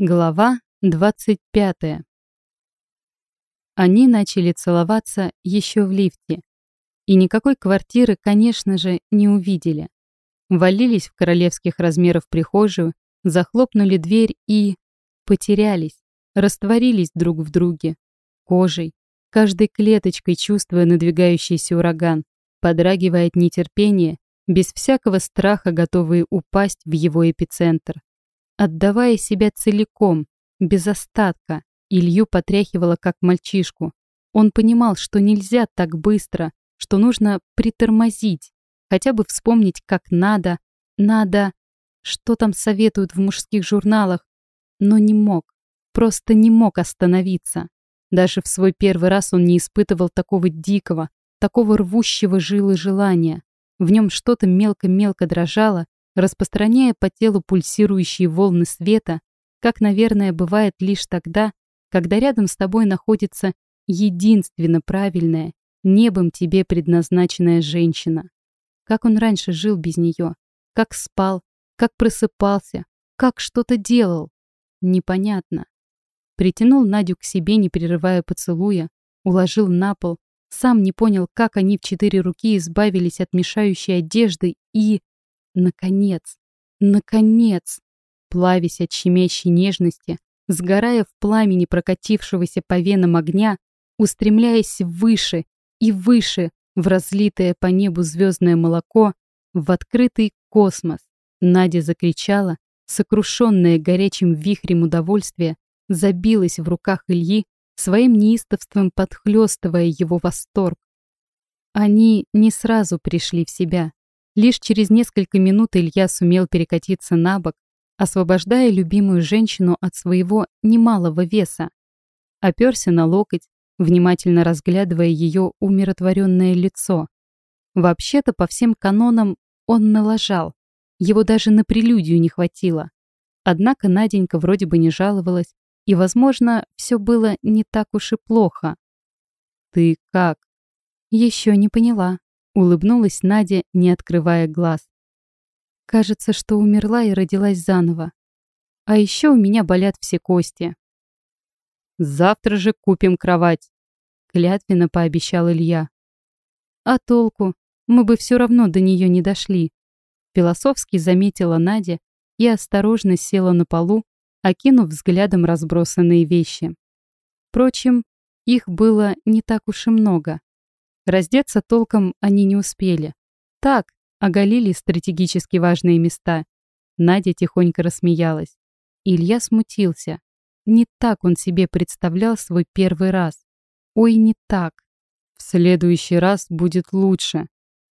Глава 25. Они начали целоваться еще в лифте. И никакой квартиры, конечно же, не увидели. Валились в королевских размеров прихожую, захлопнули дверь и... потерялись, растворились друг в друге. Кожей, каждой клеточкой чувствуя надвигающийся ураган, подрагивая от нетерпения, без всякого страха готовые упасть в его эпицентр. Отдавая себя целиком, без остатка, Илью потряхивала как мальчишку. Он понимал, что нельзя так быстро, что нужно притормозить, хотя бы вспомнить, как надо, надо, что там советуют в мужских журналах, но не мог, просто не мог остановиться. Даже в свой первый раз он не испытывал такого дикого, такого рвущего жилы желания. В нем что-то мелко-мелко дрожало, распространяя по телу пульсирующие волны света, как, наверное, бывает лишь тогда, когда рядом с тобой находится единственно правильная, небом тебе предназначенная женщина. Как он раньше жил без нее, как спал, как просыпался, как что-то делал. Непонятно. Притянул Надю к себе, не прерывая поцелуя, уложил на пол, сам не понял, как они в четыре руки избавились от мешающей одежды и... Наконец, наконец, плавясь от щемящей нежности, сгорая в пламени прокатившегося по венам огня, устремляясь выше и выше в разлитое по небу звездное молоко, в открытый космос, Надя закричала, сокрушенная горячим вихрем удовольствия, забилась в руках Ильи, своим неистовством подхлёстывая его восторг. Они не сразу пришли в себя. Лишь через несколько минут Илья сумел перекатиться на бок, освобождая любимую женщину от своего немалого веса. Оперся на локоть, внимательно разглядывая ее умиротворенное лицо. Вообще-то, по всем канонам, он налажал. Его даже на прелюдию не хватило. Однако Наденька вроде бы не жаловалась, и, возможно, все было не так уж и плохо. «Ты как?» «Еще не поняла», Улыбнулась Надя, не открывая глаз. Кажется, что умерла и родилась заново. А еще у меня болят все кости. Завтра же купим кровать, клятвенно пообещал Илья. А толку? Мы бы все равно до нее не дошли. Философски заметила Надя и осторожно села на полу, окинув взглядом разбросанные вещи. Впрочем, их было не так уж и много. Раздеться толком они не успели. Так, оголили стратегически важные места. Надя тихонько рассмеялась. Илья смутился. Не так он себе представлял свой первый раз. Ой, не так. В следующий раз будет лучше.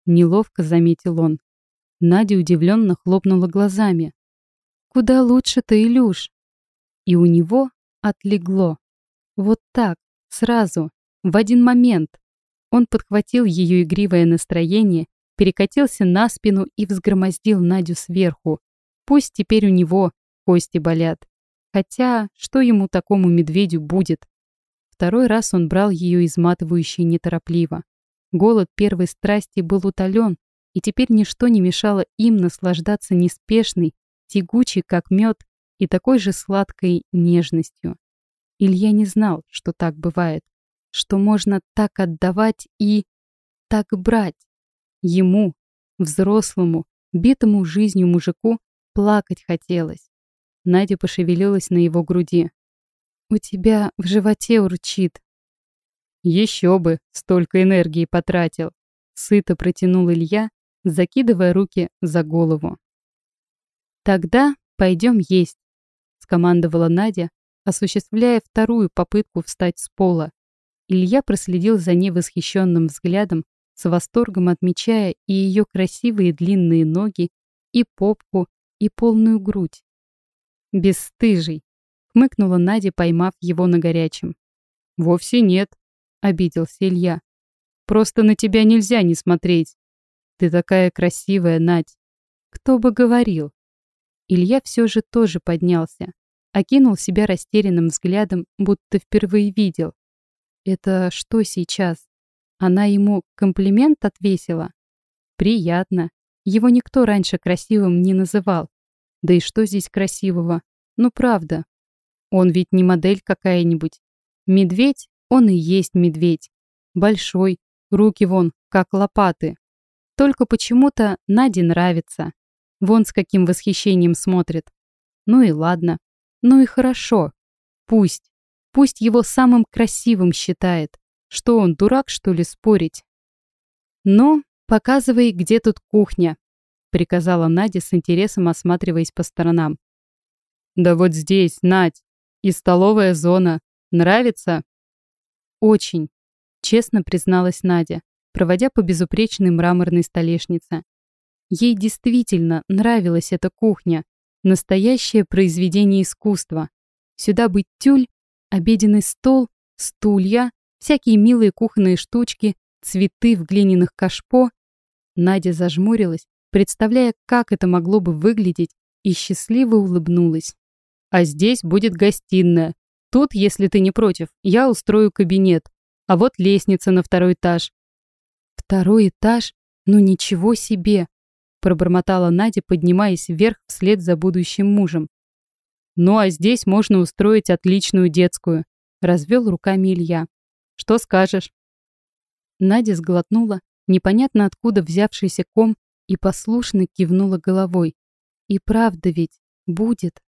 Неловко заметил он. Надя удивленно хлопнула глазами. «Куда лучше-то, Илюш?» И у него отлегло. Вот так, сразу, в один момент. Он подхватил ее игривое настроение, перекатился на спину и взгромоздил Надю сверху. Пусть теперь у него кости болят. Хотя, что ему такому медведю будет? Второй раз он брал ее изматывающе неторопливо. Голод первой страсти был утолен, и теперь ничто не мешало им наслаждаться неспешной, тягучей, как мед, и такой же сладкой нежностью. Илья не знал, что так бывает что можно так отдавать и так брать. Ему, взрослому, битому жизнью мужику, плакать хотелось. Надя пошевелилась на его груди. «У тебя в животе урчит». «Еще бы, столько энергии потратил», — сыто протянул Илья, закидывая руки за голову. «Тогда пойдем есть», — скомандовала Надя, осуществляя вторую попытку встать с пола. Илья проследил за ней восхищенным взглядом, с восторгом отмечая и ее красивые длинные ноги, и попку, и полную грудь. «Бесстыжий!» — хмыкнула Надя, поймав его на горячем. «Вовсе нет», — обиделся Илья. «Просто на тебя нельзя не смотреть. Ты такая красивая, Надь. Кто бы говорил?» Илья все же тоже поднялся, окинул себя растерянным взглядом, будто впервые видел. Это что сейчас? Она ему комплимент отвесила? Приятно. Его никто раньше красивым не называл. Да и что здесь красивого? Ну правда. Он ведь не модель какая-нибудь. Медведь, он и есть медведь. Большой, руки вон, как лопаты. Только почему-то Наде нравится. Вон с каким восхищением смотрит. Ну и ладно. Ну и хорошо. Пусть. Пусть его самым красивым считает. Что он, дурак, что ли, спорить? Но показывай, где тут кухня, приказала Надя с интересом осматриваясь по сторонам. Да вот здесь, Надь, и столовая зона. Нравится? Очень, честно призналась Надя, проводя по безупречной мраморной столешнице. Ей действительно нравилась эта кухня, настоящее произведение искусства. Сюда бы тюль, обеденный стол, стулья, всякие милые кухонные штучки, цветы в глиняных кашпо. Надя зажмурилась, представляя, как это могло бы выглядеть, и счастливо улыбнулась. «А здесь будет гостиная. Тут, если ты не против, я устрою кабинет. А вот лестница на второй этаж». «Второй этаж? Ну ничего себе!» пробормотала Надя, поднимаясь вверх вслед за будущим мужем. «Ну а здесь можно устроить отличную детскую», — развел руками Илья. «Что скажешь?» Надя сглотнула, непонятно откуда взявшийся ком, и послушно кивнула головой. «И правда ведь будет».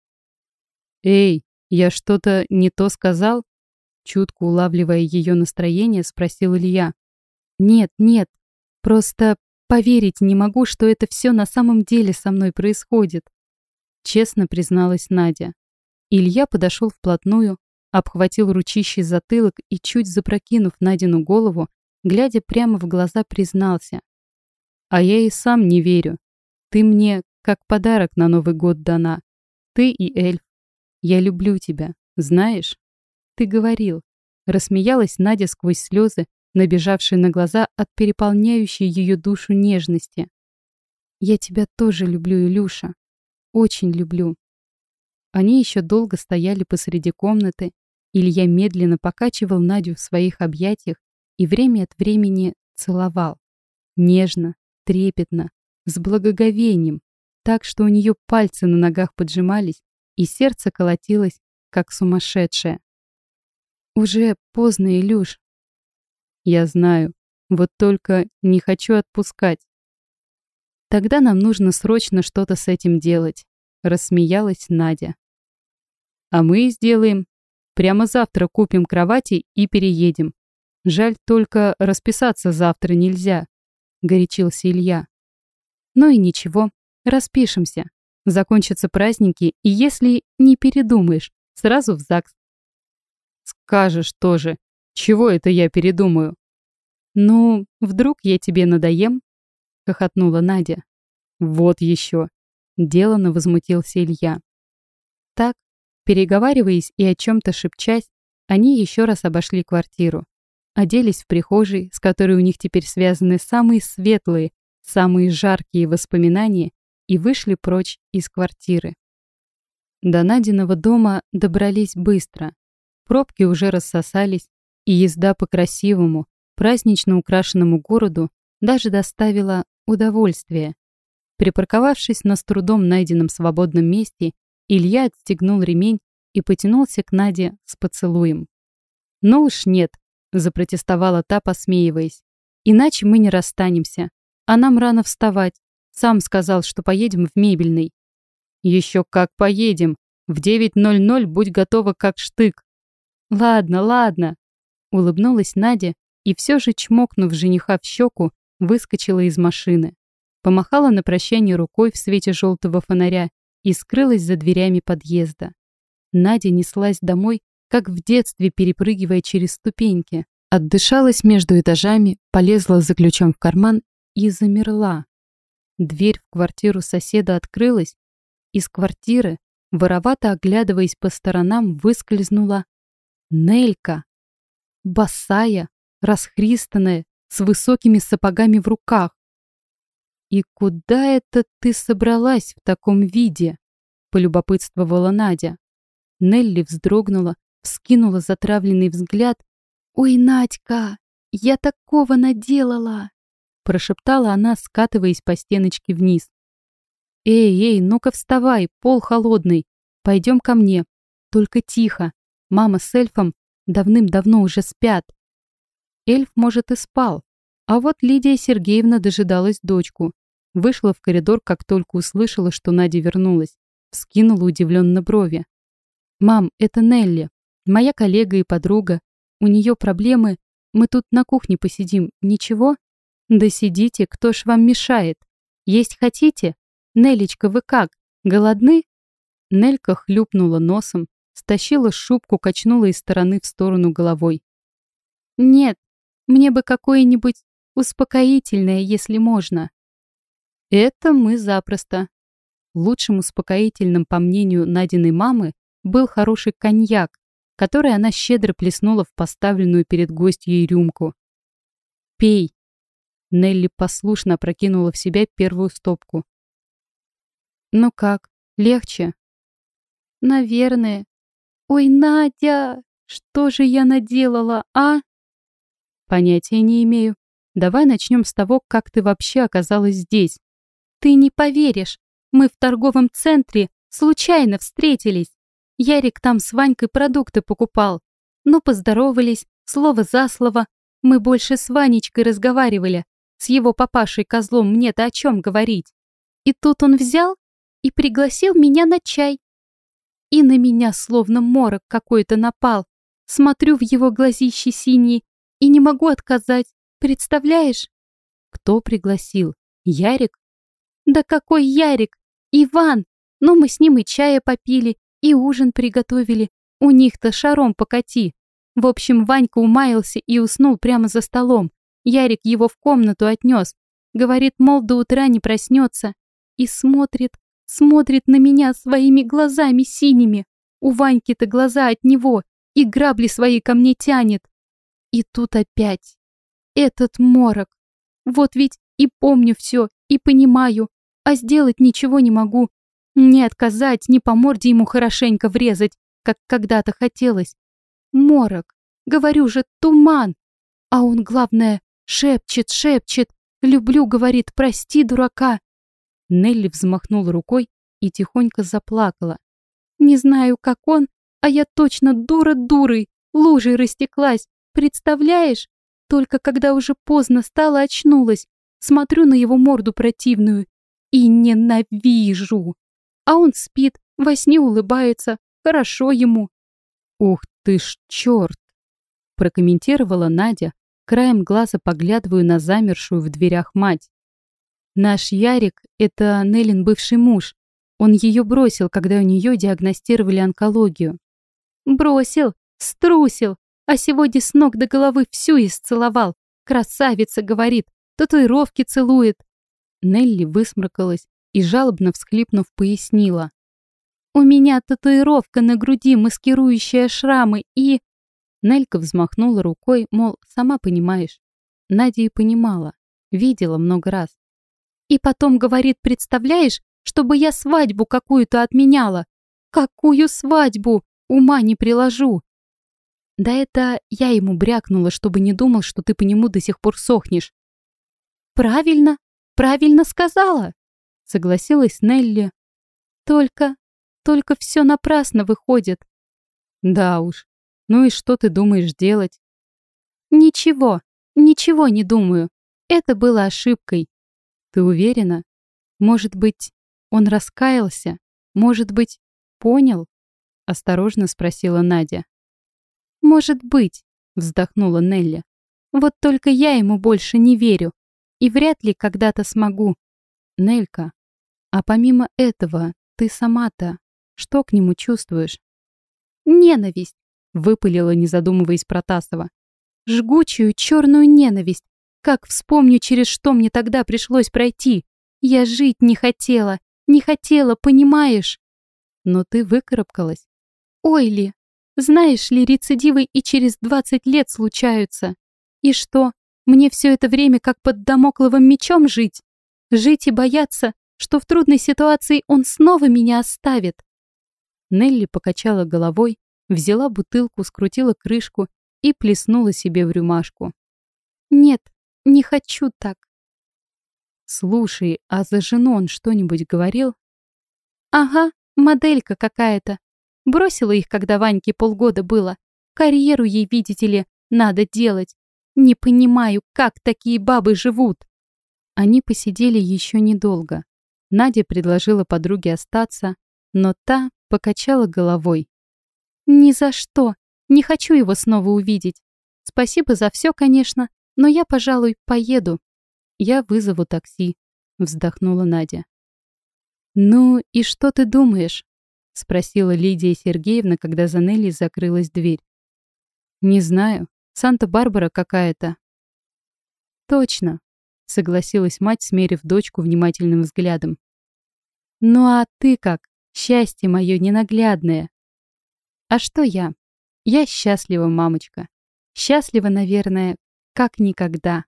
«Эй, я что-то не то сказал?» Чутко улавливая ее настроение, спросил Илья. «Нет, нет, просто Поверить не могу, что это все на самом деле со мной происходит. Честно призналась Надя. Илья подошел вплотную, обхватил ручищей затылок и, чуть запрокинув Надину голову, глядя прямо в глаза, признался. «А я и сам не верю. Ты мне как подарок на Новый год дана. Ты и эльф. Я люблю тебя, знаешь?» «Ты говорил». Рассмеялась Надя сквозь слезы, набежавшей на глаза от переполняющей ее душу нежности. «Я тебя тоже люблю, Илюша. Очень люблю». Они еще долго стояли посреди комнаты. Илья медленно покачивал Надю в своих объятиях и время от времени целовал. Нежно, трепетно, с благоговением, так что у нее пальцы на ногах поджимались и сердце колотилось, как сумасшедшее. «Уже поздно, Илюш», я знаю. Вот только не хочу отпускать. Тогда нам нужно срочно что-то с этим делать. Рассмеялась Надя. А мы сделаем. Прямо завтра купим кровати и переедем. Жаль только расписаться завтра нельзя. Горячился Илья. Ну и ничего, распишемся. Закончатся праздники, и если не передумаешь, сразу в ЗАГС. Скажешь тоже, чего это я передумаю? «Ну, вдруг я тебе надоем?» — хохотнула Надя. «Вот еще!» — делано возмутился Илья. Так, переговариваясь и о чем-то шепчась, они еще раз обошли квартиру. Оделись в прихожей, с которой у них теперь связаны самые светлые, самые жаркие воспоминания, и вышли прочь из квартиры. До Надиного дома добрались быстро. Пробки уже рассосались, и езда по красивому, празднично украшенному городу даже доставило удовольствие. Припарковавшись на с трудом найденном свободном месте, Илья отстегнул ремень и потянулся к Наде с поцелуем. «Ну уж нет», — запротестовала та, посмеиваясь. «Иначе мы не расстанемся. А нам рано вставать. Сам сказал, что поедем в мебельный». «Еще как поедем. В 9.00 будь готова как штык». «Ладно, ладно», — улыбнулась Надя и все же, чмокнув жениха в щеку, выскочила из машины. Помахала на прощание рукой в свете желтого фонаря и скрылась за дверями подъезда. Надя неслась домой, как в детстве, перепрыгивая через ступеньки. Отдышалась между этажами, полезла за ключом в карман и замерла. Дверь в квартиру соседа открылась. Из квартиры, воровато оглядываясь по сторонам, выскользнула Нелька. Босая, расхристанная, с высокими сапогами в руках. «И куда это ты собралась в таком виде?» — полюбопытствовала Надя. Нелли вздрогнула, вскинула затравленный взгляд. «Ой, Надька, я такого наделала!» прошептала она, скатываясь по стеночке вниз. «Эй, эй, ну-ка вставай, пол холодный, пойдем ко мне. Только тихо. Мама с эльфом давным-давно уже спят. Эльф, может, и спал. А вот Лидия Сергеевна дожидалась дочку. Вышла в коридор, как только услышала, что Надя вернулась. Вскинула удивленно брови. «Мам, это Нелли. Моя коллега и подруга. У нее проблемы. Мы тут на кухне посидим. Ничего?» «Да сидите, кто ж вам мешает? Есть хотите? Нелечка, вы как? Голодны?» Нелька хлюпнула носом, стащила шубку, качнула из стороны в сторону головой. «Нет, мне бы какое-нибудь успокоительное, если можно». «Это мы запросто». Лучшим успокоительным, по мнению Надиной мамы, был хороший коньяк, который она щедро плеснула в поставленную перед гостьей рюмку. «Пей!» Нелли послушно прокинула в себя первую стопку. «Ну как, легче?» «Наверное. Ой, Надя, что же я наделала, а?» «Понятия не имею. Давай начнем с того, как ты вообще оказалась здесь». «Ты не поверишь. Мы в торговом центре случайно встретились. Ярик там с Ванькой продукты покупал. Ну, поздоровались, слово за слово. Мы больше с Ванечкой разговаривали. С его папашей-козлом мне-то о чем говорить. И тут он взял и пригласил меня на чай. И на меня словно морок какой-то напал. Смотрю в его глазищи синие и не могу отказать. Представляешь? Кто пригласил? Ярик? Да какой Ярик? Иван! Ну, мы с ним и чая попили, и ужин приготовили. У них-то шаром покати. В общем, Ванька умаялся и уснул прямо за столом. Ярик его в комнату отнес. Говорит, мол, до утра не проснется. И смотрит, смотрит на меня своими глазами синими. У Ваньки-то глаза от него, и грабли свои ко мне тянет. И тут опять. Этот морок. Вот ведь и помню все, и понимаю, а сделать ничего не могу. Не отказать, не по морде ему хорошенько врезать, как когда-то хотелось. Морок. Говорю же, туман. А он, главное, шепчет, шепчет. Люблю, говорит, прости, дурака. Нелли взмахнула рукой и тихонько заплакала. Не знаю, как он, а я точно дура дурой, лужей растеклась. Представляешь? Только когда уже поздно стало, очнулась. Смотрю на его морду противную и ненавижу. А он спит, во сне улыбается, хорошо ему. «Ух ты ж черт!» прокомментировала Надя, краем глаза поглядываю на замершую в дверях мать. Наш Ярик — это Неллин бывший муж. Он ее бросил, когда у нее диагностировали онкологию. Бросил, струсил, а сегодня с ног до головы всю исцеловал. Красавица, говорит, татуировки целует. Нелли высморкалась, и, жалобно всхлипнув, пояснила. «У меня татуировка на груди, маскирующая шрамы, и...» Нелька взмахнула рукой, мол, сама понимаешь. Надя и понимала, видела много раз. И потом говорит, представляешь, чтобы я свадьбу какую-то отменяла. Какую свадьбу? Ума не приложу. Да это я ему брякнула, чтобы не думал, что ты по нему до сих пор сохнешь. Правильно, правильно сказала согласилась Нелли. Только, только все напрасно выходит. Да уж. Ну и что ты думаешь делать? Ничего, ничего не думаю. Это было ошибкой. Ты уверена? Может быть, он раскаялся? Может быть, понял? Осторожно спросила Надя. Может быть, вздохнула Нелли. Вот только я ему больше не верю. И вряд ли когда-то смогу. Нелька, а помимо этого, ты сама-то что к нему чувствуешь? Ненависть, выпалила, не задумываясь Протасова. Жгучую черную ненависть. Как вспомню, через что мне тогда пришлось пройти. Я жить не хотела, не хотела, понимаешь? Но ты выкарабкалась. Ой ли, знаешь ли, рецидивы и через 20 лет случаются. И что, мне все это время как под домокловым мечом жить? Жить и бояться, что в трудной ситуации он снова меня оставит. Нелли покачала головой, взяла бутылку, скрутила крышку и плеснула себе в рюмашку. «Нет, не хочу так». «Слушай, а за жену он что-нибудь говорил?» «Ага, моделька какая-то. Бросила их, когда Ваньке полгода было. Карьеру ей, видите ли, надо делать. Не понимаю, как такие бабы живут. Они посидели еще недолго. Надя предложила подруге остаться, но та покачала головой. «Ни за что. Не хочу его снова увидеть. Спасибо за все, конечно, но я, пожалуй, поеду. Я вызову такси», — вздохнула Надя. «Ну и что ты думаешь?» — спросила Лидия Сергеевна, когда за Нелли закрылась дверь. «Не знаю. Санта-Барбара какая-то». «Точно», — согласилась мать, смерив дочку внимательным взглядом. «Ну а ты как? Счастье мое ненаглядное!» «А что я? Я счастлива, мамочка. Счастлива, наверное, как никогда».